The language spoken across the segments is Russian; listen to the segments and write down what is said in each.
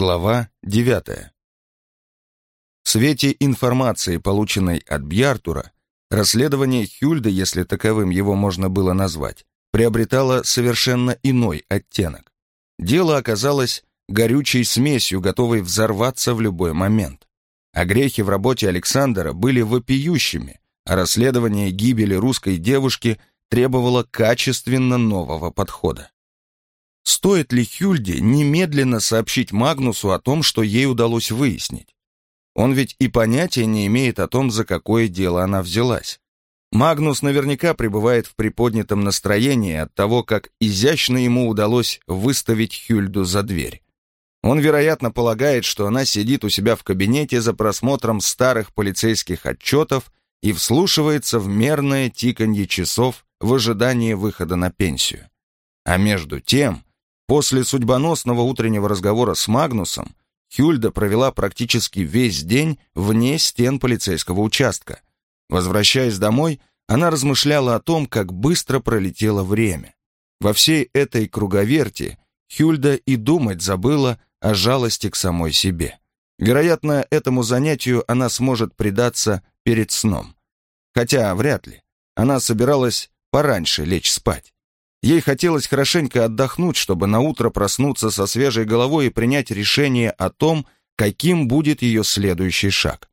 Глава 9. В свете информации, полученной от Бьяртура, расследование Хюльда, если таковым его можно было назвать, приобретало совершенно иной оттенок. Дело оказалось горючей смесью, готовой взорваться в любой момент. А грехи в работе Александра были вопиющими, а расследование гибели русской девушки требовало качественно нового подхода. Стоит ли Хюльде немедленно сообщить Магнусу о том, что ей удалось выяснить? Он ведь и понятия не имеет о том, за какое дело она взялась. Магнус наверняка пребывает в приподнятом настроении от того, как изящно ему удалось выставить Хюльду за дверь. Он, вероятно, полагает, что она сидит у себя в кабинете за просмотром старых полицейских отчетов и вслушивается в мерное тиканье часов в ожидании выхода на пенсию. А между тем, после судьбоносного утреннего разговора с Магнусом, Хюльда провела практически весь день вне стен полицейского участка. Возвращаясь домой, она размышляла о том, как быстро пролетело время. Во всей этой круговерти Хюльда и думать забыла о жалости к самой себе. Вероятно, этому занятию она сможет предаться перед сном. Хотя вряд ли. Она собиралась пораньше лечь спать. Ей хотелось хорошенько отдохнуть, чтобы наутро проснуться со свежей головой и принять решение о том, каким будет ее следующий шаг.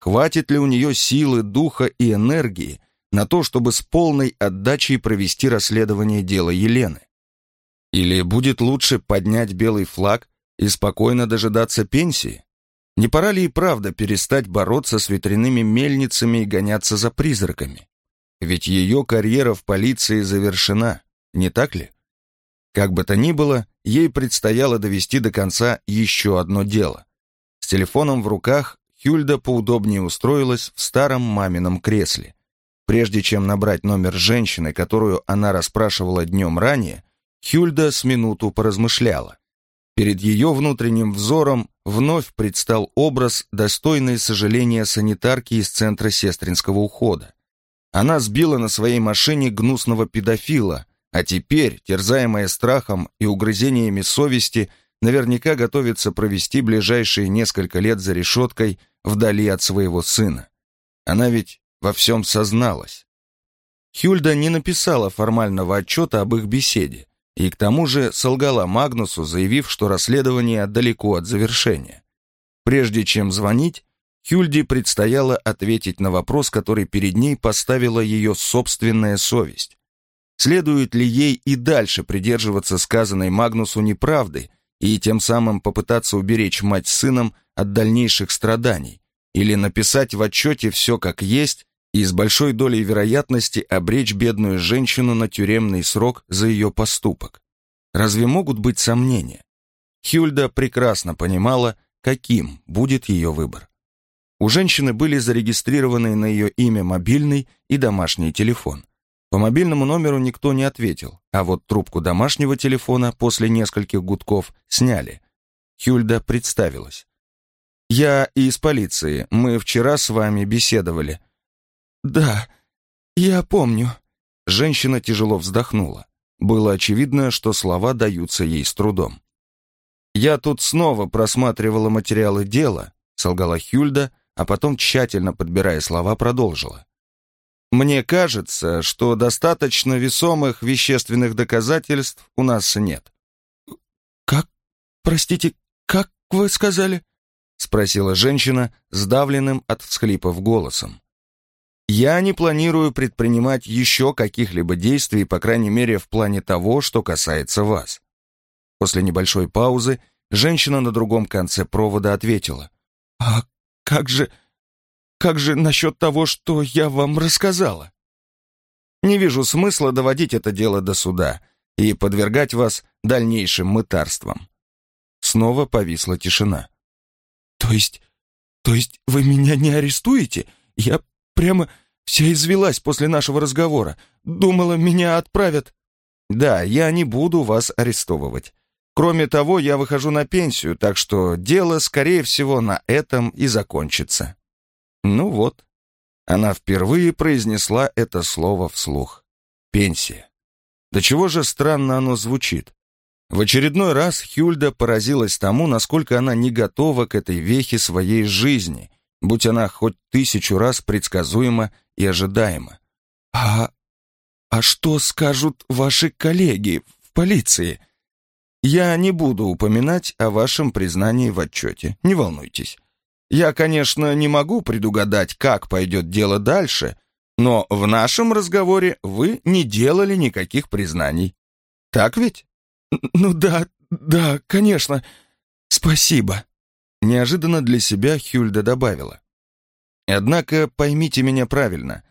Хватит ли у нее силы, духа и энергии на то, чтобы с полной отдачей провести расследование дела Елены? Или будет лучше поднять белый флаг и спокойно дожидаться пенсии? Не пора ли и правда перестать бороться с ветряными мельницами и гоняться за призраками? Ведь ее карьера в полиции завершена, не так ли? Как бы то ни было, ей предстояло довести до конца еще одно дело. С телефоном в руках Хюльда поудобнее устроилась в старом мамином кресле. Прежде чем набрать номер женщины, которую она расспрашивала днем ранее, Хюльда с минуту поразмышляла. Перед ее внутренним взором вновь предстал образ, достойный сожаления санитарки из Центра сестринского ухода. Она сбила на своей машине гнусного педофила, а теперь, терзаемая страхом и угрызениями совести, наверняка готовится провести ближайшие несколько лет за решеткой вдали от своего сына. Она ведь во всем созналась. Хюльда не написала формального отчета об их беседе, и к тому же солгала Магнусу, заявив, что расследование далеко от завершения. Прежде чем звонить, Хюльде предстояло ответить на вопрос, который перед ней поставила ее собственная совесть. Следует ли ей и дальше придерживаться сказанной Магнусу неправды и тем самым попытаться уберечь мать с сыном от дальнейших страданий, или написать в отчете все как есть и с большой долей вероятности обречь бедную женщину на тюремный срок за ее поступок. Разве могут быть сомнения? Хюльда прекрасно понимала, каким будет ее выбор. У женщины были зарегистрированы на ее имя мобильный и домашний телефон. По мобильному номеру никто не ответил, а вот трубку домашнего телефона после нескольких гудков сняли. Хюльда представилась. «Я из полиции. Мы вчера с вами беседовали. «Да, я помню». Женщина тяжело вздохнула. Было очевидно, что слова даются ей с трудом. «Я тут снова просматривала материалы дела», — солгала Хюльда, а потом, тщательно подбирая слова, продолжила. «Мне кажется, что достаточно весомых вещественных доказательств у нас нет». «Как? Простите, как вы сказали?» — спросила женщина, сдавленным от всхлипов голосом. Я не планирую предпринимать еще каких-либо действий, по крайней мере, в плане того, что касается вас. После небольшой паузы женщина на другом конце провода ответила. «А как же... как же насчет того, что я вам рассказала?» «Не вижу смысла доводить это дело до суда и подвергать вас дальнейшим мытарствам». Снова повисла тишина. «То есть... то есть вы меня не арестуете? Я Прямо вся извелась после нашего разговора. Думала, меня отправят. Да, я не буду вас арестовывать. Кроме того, я выхожу на пенсию, так что дело, скорее всего, на этом и закончится. Ну вот. Она впервые произнесла это слово вслух. Пенсия. Да чего же странно оно звучит. В очередной раз Хюльда поразилась тому, насколько она не готова к этой вехе своей жизни, будь она хоть тысячу раз предсказуема и ожидаема. «А... а что скажут ваши коллеги в полиции?» «Я не буду упоминать о вашем признании в отчете, не волнуйтесь. Я, конечно, не могу предугадать, как пойдет дело дальше, но в нашем разговоре вы не делали никаких признаний. Так ведь?» «Ну да, да, конечно. Спасибо». Неожиданно для себя Хюльда добавила. «Однако поймите меня правильно.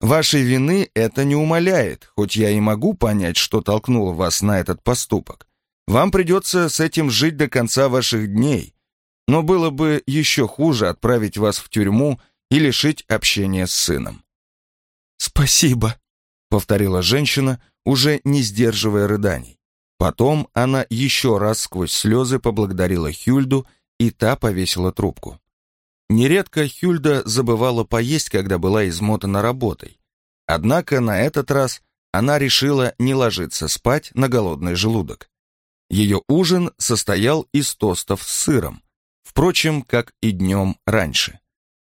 Вашей вины это не умаляет, хоть я и могу понять, что толкнуло вас на этот поступок. Вам придется с этим жить до конца ваших дней. Но было бы еще хуже отправить вас в тюрьму и лишить общения с сыном». «Спасибо», — повторила женщина, уже не сдерживая рыданий. Потом она еще раз сквозь слезы поблагодарила Хюльду, и та повесила трубку. Нередко Хюльда забывала поесть, когда была измотана работой. Однако на этот раз она решила не ложиться спать на голодный желудок. Ее ужин состоял из тостов с сыром, впрочем, как и днем раньше.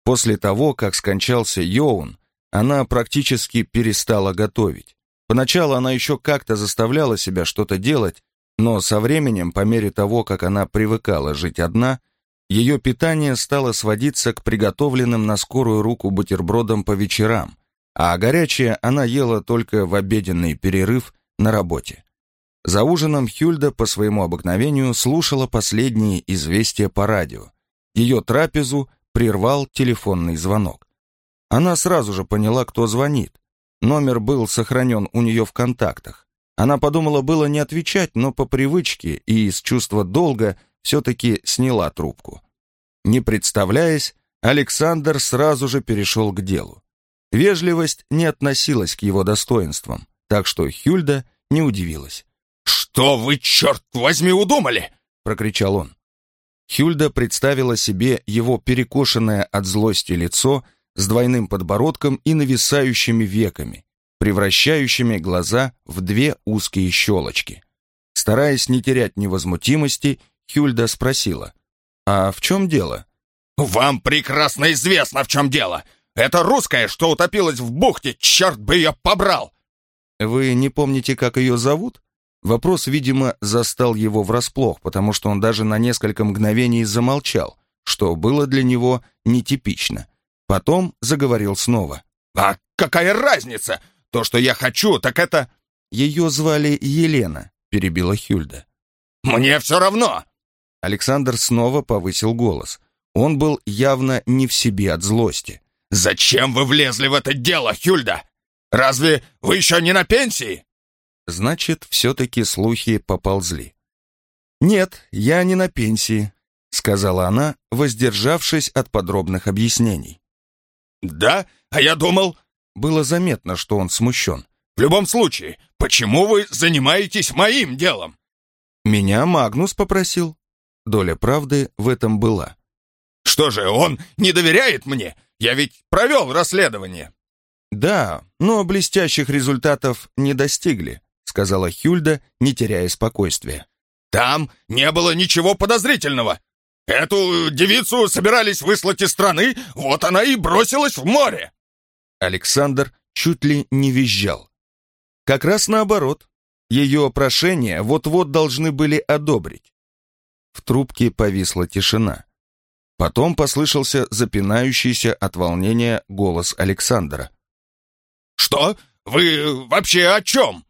После того, как скончался Йоун, она практически перестала готовить. Поначалу она еще как-то заставляла себя что-то делать, но со временем, по мере того, как она привыкала жить одна, ее питание стало сводиться к приготовленным на скорую руку бутербродам по вечерам, а горячее она ела только в обеденный перерыв на работе. За ужином Хюльда по своему обыкновению слушала последние известия по радио. Ее трапезу прервал телефонный звонок. Она сразу же поняла, кто звонит. Номер был сохранен у нее в контактах. Она подумала было не отвечать, но по привычке и из чувства долга все-таки сняла трубку. Не представляясь, Александр сразу же перешел к делу. Вежливость не относилась к его достоинствам, так что Хюльда не удивилась. «Что вы, черт возьми, удумали?» — прокричал он. Хюльда представила себе его перекошенное от злости лицо с двойным подбородком и нависающими веками, превращающими глаза в две узкие щелочки. Стараясь не терять невозмутимости, Хюльда спросила, «А в чем дело?» «Вам прекрасно известно, в чем дело! Это русская, что утопилась в бухте, черт бы ее побрал!» «Вы не помните, как ее зовут?» Вопрос, видимо, застал его врасплох, потому что он даже на несколько мгновений замолчал, что было для него нетипично. Потом заговорил снова. «А какая разница? То, что я хочу, так это...» «Ее звали Елена», — перебила Хюльда. «Мне все равно!» Александр снова повысил голос. Он был явно не в себе от злости. «Зачем вы влезли в это дело, Хюльда? Разве вы еще не на пенсии?» Значит, все-таки слухи поползли. «Нет, я не на пенсии», — сказала она, воздержавшись от подробных объяснений. «Да? А я думал...» Было заметно, что он смущен. «В любом случае, почему вы занимаетесь моим делом?» «Меня Магнус попросил». Доля правды в этом была. «Что же, он не доверяет мне? Я ведь провел расследование». «Да, но блестящих результатов не достигли», сказала Хюльда, не теряя спокойствия. «Там не было ничего подозрительного. Эту девицу собирались выслать из страны, вот она и бросилась в море!» Александр чуть ли не визжал. Как раз наоборот. Ее прошение вот-вот должны были одобрить. В трубке повисла тишина. Потом послышался запинающийся от волнения голос Александра. «Что? Вы вообще о чем?»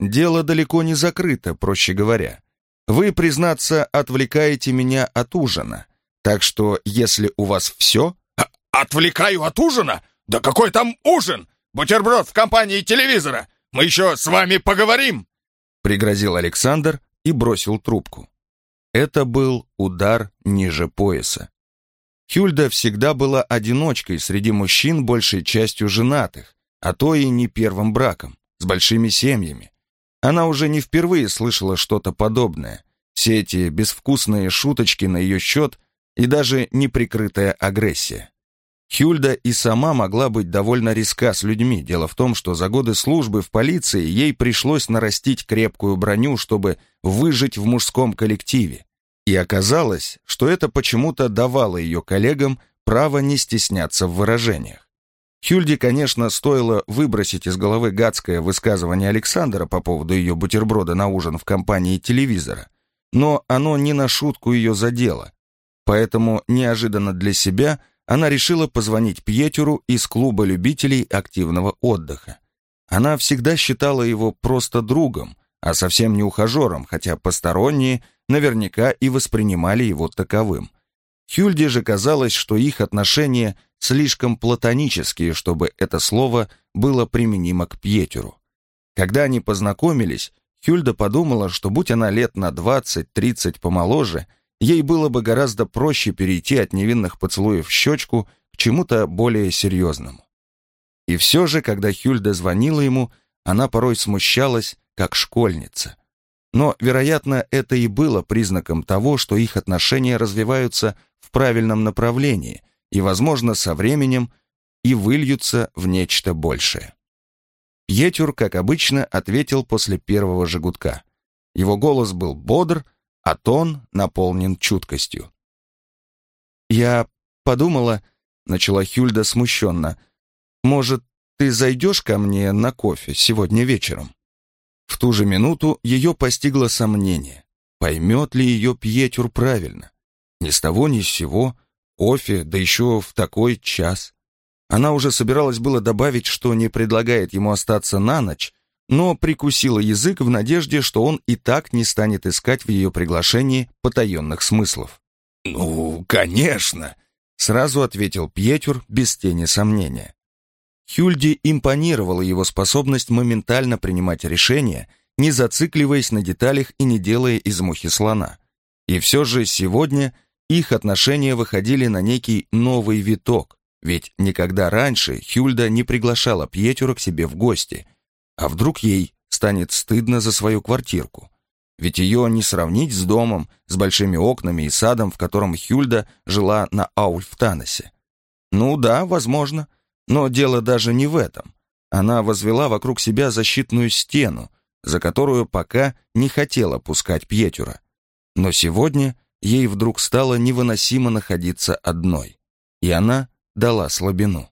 Дело далеко не закрыто, проще говоря. Вы, признаться, отвлекаете меня от ужина. Так что, если у вас все... А, «Отвлекаю от ужина? Да какой там ужин? Бутерброд в компании телевизора. Мы еще с вами поговорим!» Пригрозил Александр и бросил трубку. Это был удар ниже пояса. Хюльда всегда была одиночкой среди мужчин, большей частью женатых, а то и не первым браком, с большими семьями. Она уже не впервые слышала что-то подобное. Все эти безвкусные шуточки на ее счет и даже неприкрытая агрессия. Хюльда и сама могла быть довольно резка с людьми. Дело в том, что за годы службы в полиции ей пришлось нарастить крепкую броню, чтобы выжить в мужском коллективе. И оказалось, что это почему-то давало ее коллегам право не стесняться в выражениях. Хюльде, конечно, стоило выбросить из головы гадское высказывание Александра по поводу ее бутерброда на ужин в компании телевизора, но оно не на шутку ее задело. Поэтому неожиданно для себя она решила позвонить Пьетеру из клуба любителей активного отдыха. Она всегда считала его просто другом, а совсем не ухажером, хотя посторонние наверняка и воспринимали его таковым. Хюльде же казалось, что их отношения слишком платонические, чтобы это слово было применимо к Пьетеру. Когда они познакомились, Хюльда подумала, что будь она лет на 20-30 помоложе – ей было бы гораздо проще перейти от невинных поцелуев в щечку к чему-то более серьезному. И все же, когда Хюльда звонила ему, она порой смущалась, как школьница. Но, вероятно, это и было признаком того, что их отношения развиваются в правильном направлении и, возможно, со временем и выльются в нечто большее. Пьетюр, как обычно, ответил после первого же Его голос был бодр, а тон наполнен чуткостью. «Я подумала», — начала Хюльда смущенно, «может, ты зайдешь ко мне на кофе сегодня вечером?» В ту же минуту ее постигло сомнение, поймет ли ее Пьетюр правильно. Ни с того ни с сего, кофе, да еще в такой час. Она уже собиралась было добавить, что не предлагает ему остаться на ночь, но прикусила язык в надежде, что он и так не станет искать в ее приглашении потаенных смыслов. «Ну, конечно!» — сразу ответил Пьетюр без тени сомнения. Хюльде импонировала его способность моментально принимать решения, не зацикливаясь на деталях и не делая из мухи слона. И все же сегодня их отношения выходили на некий новый виток, ведь никогда раньше Хюльда не приглашала Пьетюра к себе в гости — а вдруг ей станет стыдно за свою квартирку? Ведь ее не сравнить с домом, с большими окнами и садом, в котором Хюльда жила на Аульфтаносе. Ну да, возможно, но дело даже не в этом. Она возвела вокруг себя защитную стену, за которую пока не хотела пускать Пьетюра. Но сегодня ей вдруг стало невыносимо находиться одной, и она дала слабину.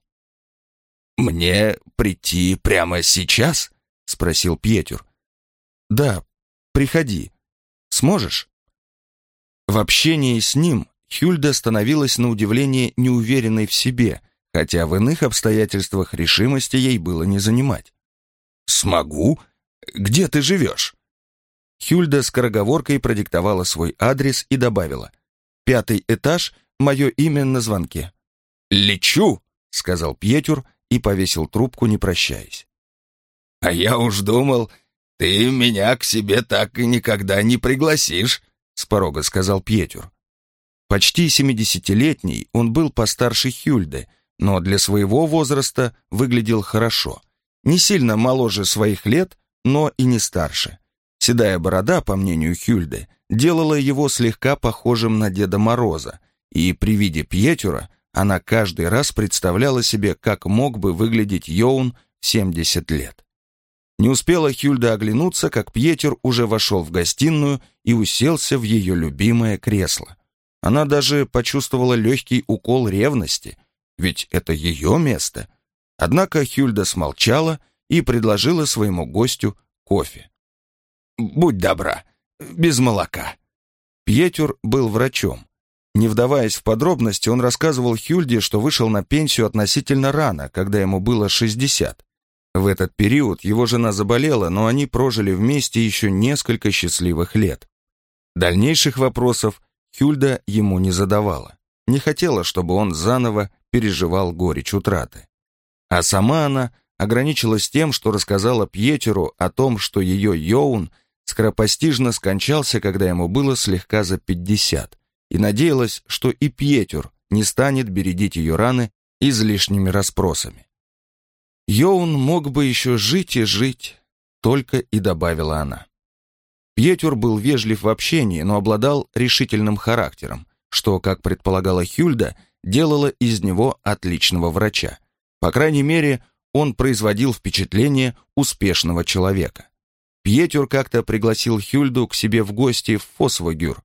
«Мне прийти прямо сейчас?» — спросил Пьетюр. «Да, приходи. Сможешь?» В общении с ним Хюльда становилась на удивление неуверенной в себе, хотя в иных обстоятельствах решимости ей было не занимать. «Смогу? Где ты живешь?» Хюльда скороговоркой продиктовала свой адрес и добавила. «Пятый этаж, мое имя на звонке». «Лечу!» — сказал Пьетюр и повесил трубку, не прощаясь. А я уж думал, ты меня к себе так и никогда не пригласишь, с порога сказал Пьетюр. Почти семидесятилетний, он был постарше Хюльды, но для своего возраста выглядел хорошо. Не сильно моложе своих лет, но и не старше. Седая борода, по мнению Хюльды, делала его слегка похожим на Деда Мороза, и при виде Пьетюра она каждый раз представляла себе, как мог бы выглядеть Йоун в 70 лет. Не успела Хюльда оглянуться, как Пьетер уже вошел в гостиную и уселся в ее любимое кресло. Она даже почувствовала легкий укол ревности, ведь это ее место. Однако Хюльда смолчала и предложила своему гостю кофе. «Будь добра, без молока». Пьетер был врачом. Не вдаваясь в подробности, он рассказывал Хюльде, что вышел на пенсию относительно рано, когда ему было 60. В этот период его жена заболела, но они прожили вместе еще несколько счастливых лет. Дальнейших вопросов Хюльда ему не задавала. Не хотела, чтобы он заново переживал горечь утраты. А сама она ограничилась тем, что рассказала Пьетеру о том, что ее Йоун скоропостижно скончался, когда ему было слегка за пятьдесят, и надеялась, что и Пьетер не станет бередить ее раны излишними расспросами. Йоун мог бы еще жить и жить, только и добавила она. Пьетюр был вежлив в общении, но обладал решительным характером, что, как предполагала Хюльда, делало из него отличного врача. По крайней мере, он производил впечатление успешного человека. Пьетюр как-то пригласил Хюльду к себе в гости в Фосвогюр.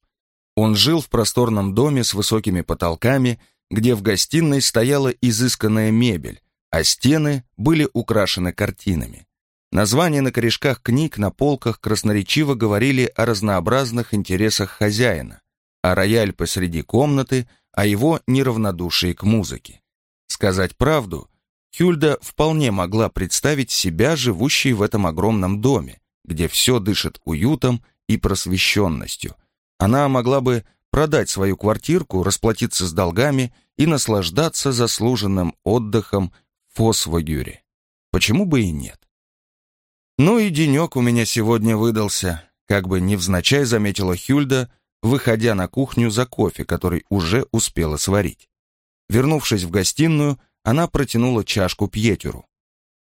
Он жил в просторном доме с высокими потолками, где в гостиной стояла изысканная мебель, а стены были украшены картинами. Названия на корешках книг на полках красноречиво говорили о разнообразных интересах хозяина, а рояль посреди комнаты, о его неравнодушии к музыке. Сказать правду, Хюльда вполне могла представить себя живущей в этом огромном доме, где все дышит уютом и просвещенностью. Она могла бы продать свою квартирку, расплатиться с долгами и наслаждаться заслуженным отдыхом в Фосвогюре. Почему бы и нет? Ну и денек у меня сегодня выдался, как бы невзначай заметила Хюльда, выходя на кухню за кофе, который уже успела сварить. Вернувшись в гостиную, она протянула чашку Пьетюру.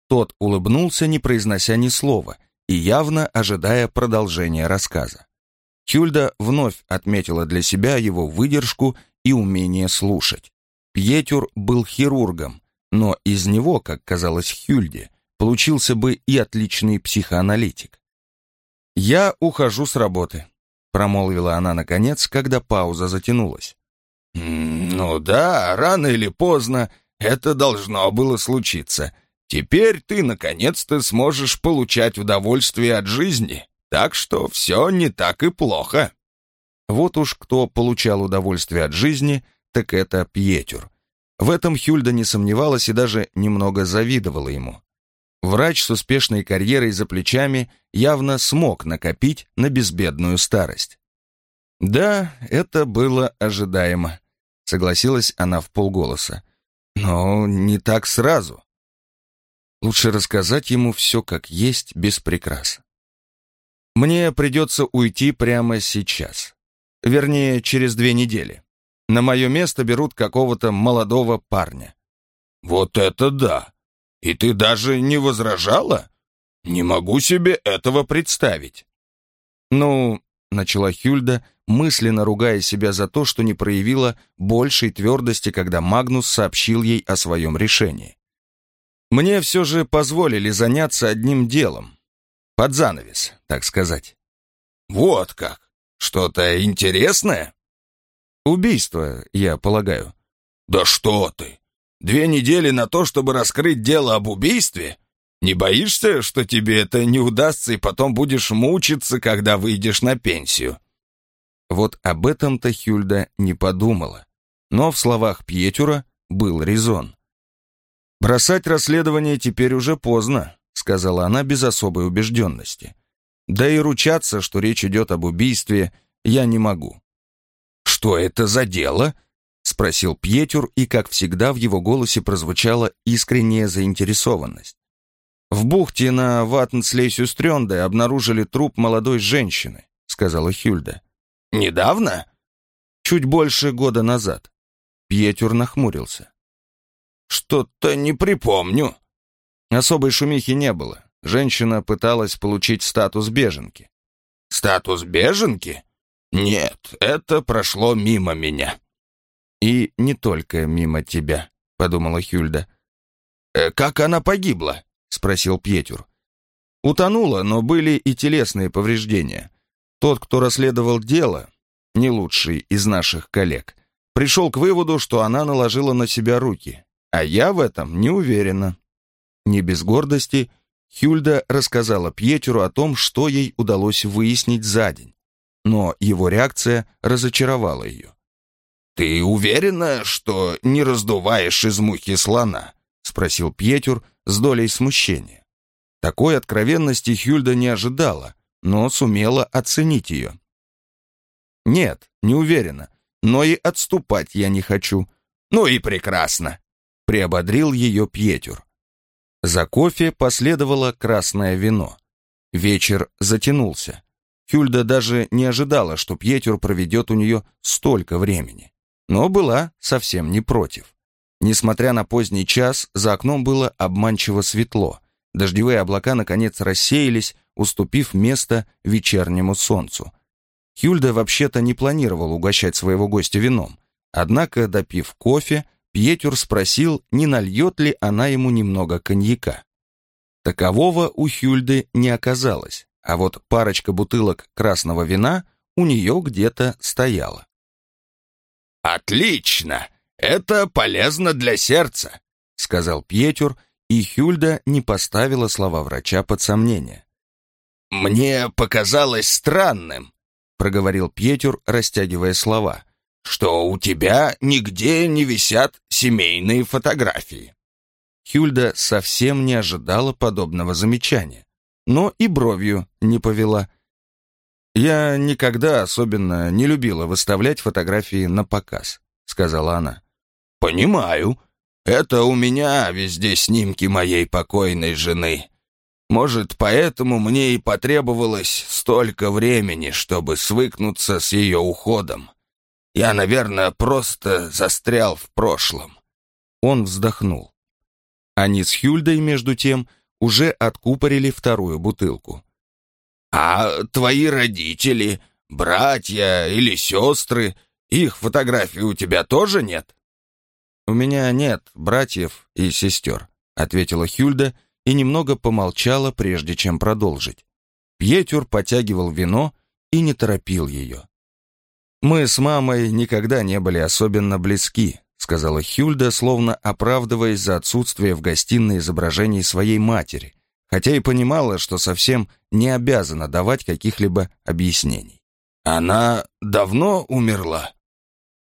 Тот улыбнулся, не произнося ни слова, и явно ожидая продолжения рассказа. Хюльда вновь отметила для себя его выдержку и умение слушать. Пьетюр был хирургом, но из него, как казалось Хюльде, получился бы и отличный психоаналитик. «Я ухожу с работы», — промолвила она наконец, когда пауза затянулась. «Ну да, рано или поздно это должно было случиться. Теперь ты наконец-то сможешь получать удовольствие от жизни, так что все не так и плохо». Вот уж кто получал удовольствие от жизни, так это Пьетюр. В этом Хюльда не сомневалась и даже немного завидовала ему. Врач с успешной карьерой за плечами явно смог накопить на безбедную старость. «Да, это было ожидаемо», — согласилась она в полголоса. «Но не так сразу. Лучше рассказать ему все как есть, без прикрас. Мне придется уйти прямо сейчас. Вернее, через две недели. На мое место берут какого-то молодого парня». «Вот это да!» И ты даже не возражала? Не могу себе этого представить. Ну, начала Хюльда, мысленно ругая себя за то, что не проявила большей твердости, когда Магнус сообщил ей о своем решении. Мне все же позволили заняться одним делом. Под занавес, так сказать. Вот как? Что-то интересное? Убийство, я полагаю. Да что ты! Две недели на то, чтобы раскрыть дело об убийстве? Не боишься, что тебе это не удастся, и потом будешь мучиться, когда выйдешь на пенсию?» Вот об этом-то Хюльда не подумала. Но в словах Пьетюра был резон. «Бросать расследование теперь уже поздно», сказала она без особой убежденности. «Да и ручаться, что речь идет об убийстве, я не могу». «Что это за дело?» спросил Пьетюр, и, как всегда, в его голосе прозвучала искренняя заинтересованность. «В бухте на Ваттенслейсюстрёнде обнаружили труп молодой женщины», — сказала Хюльда. «Недавно?» «Чуть больше года назад». Пьетюр нахмурился. «Что-то не припомню». Особой шумихи не было. Женщина пыталась получить статус беженки. «Статус беженки? Нет, это прошло мимо меня». «И не только мимо тебя», — подумала Хюльда. «Э, «Как она погибла?» — спросил Пьетюр. «Утонула, но были и телесные повреждения. Тот, кто расследовал дело, не лучший из наших коллег, пришел к выводу, что она наложила на себя руки, а я в этом не уверена». Не без гордости Хюльда рассказала Пьетюру о том, что ей удалось выяснить за день, но его реакция разочаровала ее. «Ты уверена, что не раздуваешь из мухи слона?» — спросил Пьетюр с долей смущения. Такой откровенности Хюльда не ожидала, но сумела оценить ее. «Нет, не уверена, но и отступать я не хочу». «Ну и прекрасно», — приободрил ее Пьетюр. За кофе последовало красное вино. Вечер затянулся. Хюльда даже не ожидала, что Пьетюр проведет у нее столько времени но была совсем не против. Несмотря на поздний час, за окном было обманчиво светло. Дождевые облака наконец рассеялись, уступив место вечернему солнцу. Хюльда вообще-то не планировал угощать своего гостя вином. Однако, допив кофе, Пьетюр спросил, не нальет ли она ему немного коньяка. Такового у Хюльды не оказалось, а вот парочка бутылок красного вина у нее где-то стояла. «Отлично! Это полезно для сердца», — сказал Пьетюр, и Хюльда не поставила слова врача под сомнение. «Мне показалось странным», — проговорил Пьетюр, растягивая слова, «что у тебя нигде не висят семейные фотографии». Хюльда совсем не ожидала подобного замечания, но и бровью не повела. «Я никогда особенно не любила выставлять фотографии на показ», — сказала она. «Понимаю. Это у меня везде снимки моей покойной жены. Может, поэтому мне и потребовалось столько времени, чтобы свыкнуться с ее уходом. Я, наверное, просто застрял в прошлом». Он вздохнул. Они с Хюльдой, между тем, уже откупорили вторую бутылку. «А твои родители, братья или сестры, их фотографий у тебя тоже нет?» «У меня нет братьев и сестер», — ответила Хюльда и немного помолчала, прежде чем продолжить. Пьетюр потягивал вино и не торопил ее. «Мы с мамой никогда не были особенно близки», сказала Хюльда, словно оправдываясь за отсутствие в гостиной изображений своей матери, хотя и понимала, что совсем не обязана давать каких-либо объяснений. «Она давно умерла?»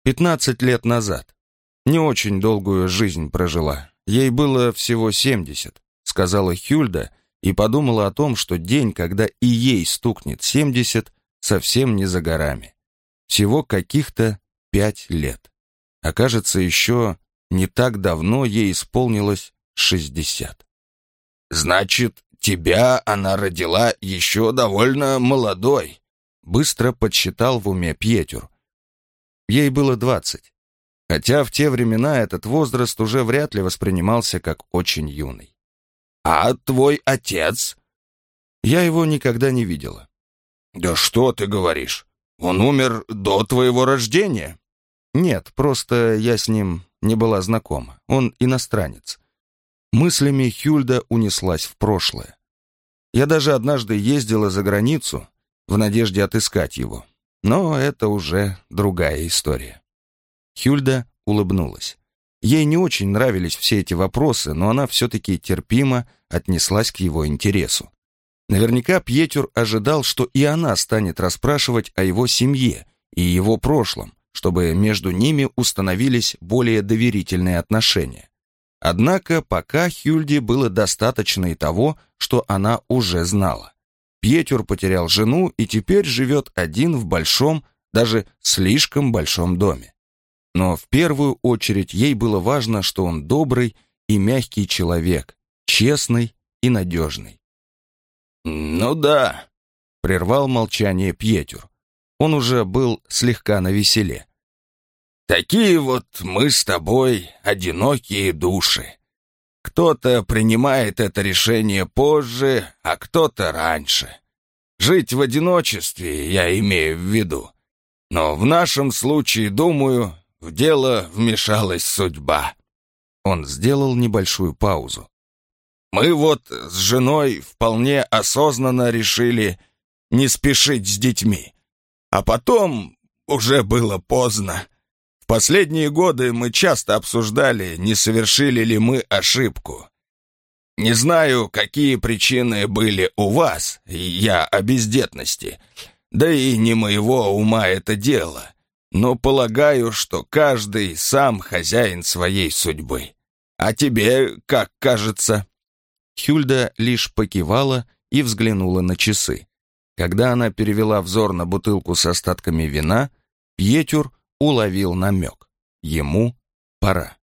«Пятнадцать лет назад. Не очень долгую жизнь прожила. Ей было всего семьдесят», — сказала Хюльда и подумала о том, что день, когда и ей стукнет семьдесят, совсем не за горами. Всего каких-то пять лет. Окажется, еще не так давно ей исполнилось шестьдесят. «Значит, тебя она родила еще довольно молодой», быстро подсчитал в уме Пьетюр. Ей было двадцать, хотя в те времена этот возраст уже вряд ли воспринимался как очень юный. «А твой отец?» Я его никогда не видела. «Да что ты говоришь? Он умер до твоего рождения?» «Нет, просто я с ним не была знакома. Он иностранец. Мыслями Хюльда унеслась в прошлое. Я даже однажды ездила за границу в надежде отыскать его. Но это уже другая история. Хюльда улыбнулась. Ей не очень нравились все эти вопросы, но она все-таки терпимо отнеслась к его интересу. Наверняка Пьетюр ожидал, что и она станет расспрашивать о его семье и его прошлом, чтобы между ними установились более доверительные отношения. Однако пока Хюльде было достаточно и того, что она уже знала. Пьетюр потерял жену и теперь живет один в большом, даже слишком большом доме. Но в первую очередь ей было важно, что он добрый и мягкий человек, честный и надежный. «Ну да», — прервал молчание Пьетюр. Он уже был слегка навеселе. Такие вот мы с тобой одинокие души. Кто-то принимает это решение позже, а кто-то раньше. Жить в одиночестве я имею в виду. Но в нашем случае, думаю, в дело вмешалась судьба. Он сделал небольшую паузу. Мы вот с женой вполне осознанно решили не спешить с детьми. А потом уже было поздно последние годы мы часто обсуждали, не совершили ли мы ошибку. Не знаю, какие причины были у вас, я о бездетности, да и не моего ума это дело, но полагаю, что каждый сам хозяин своей судьбы. А тебе как кажется?» Хюльда лишь покивала и взглянула на часы. Когда она перевела взор на бутылку с остатками вина, Пьетюр уловил намек. Ему пора.